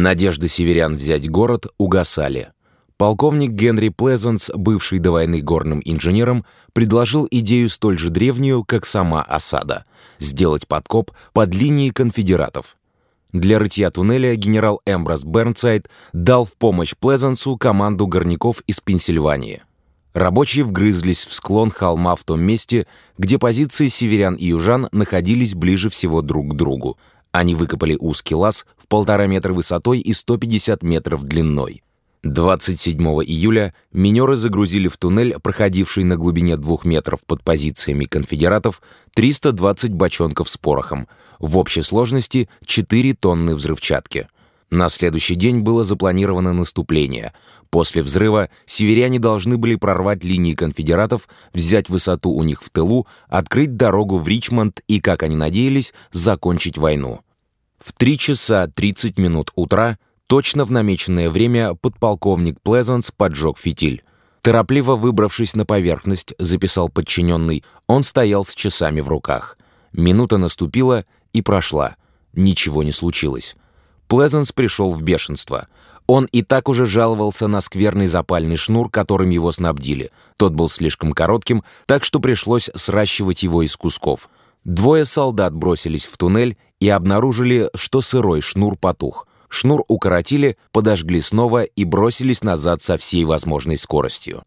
Надежды северян взять город угасали. Полковник Генри Плезанс, бывший до войны горным инженером, предложил идею столь же древнюю, как сама осада — сделать подкоп под линией конфедератов. Для рытья туннеля генерал Эмброс Бернсайд дал в помощь Плезансу команду горняков из Пенсильвании. Рабочие вгрызлись в склон холма в том месте, где позиции северян и южан находились ближе всего друг к другу. Они выкопали узкий лаз в полтора метра высотой и 150 метров длиной. 27 июля минеры загрузили в туннель, проходивший на глубине двух метров под позициями конфедератов, 320 бочонков с порохом, в общей сложности 4 тонны взрывчатки. На следующий день было запланировано наступление. После взрыва северяне должны были прорвать линии конфедератов, взять высоту у них в тылу, открыть дорогу в Ричмонд и, как они надеялись, закончить войну. В 3 часа 30 минут утра Точно в намеченное время подполковник Плезанс поджег фитиль. Торопливо выбравшись на поверхность, записал подчиненный, он стоял с часами в руках. Минута наступила и прошла. Ничего не случилось. Плезанс пришел в бешенство. Он и так уже жаловался на скверный запальный шнур, которым его снабдили. Тот был слишком коротким, так что пришлось сращивать его из кусков. Двое солдат бросились в туннель и обнаружили, что сырой шнур потух. Шнур укоротили, подожгли снова и бросились назад со всей возможной скоростью.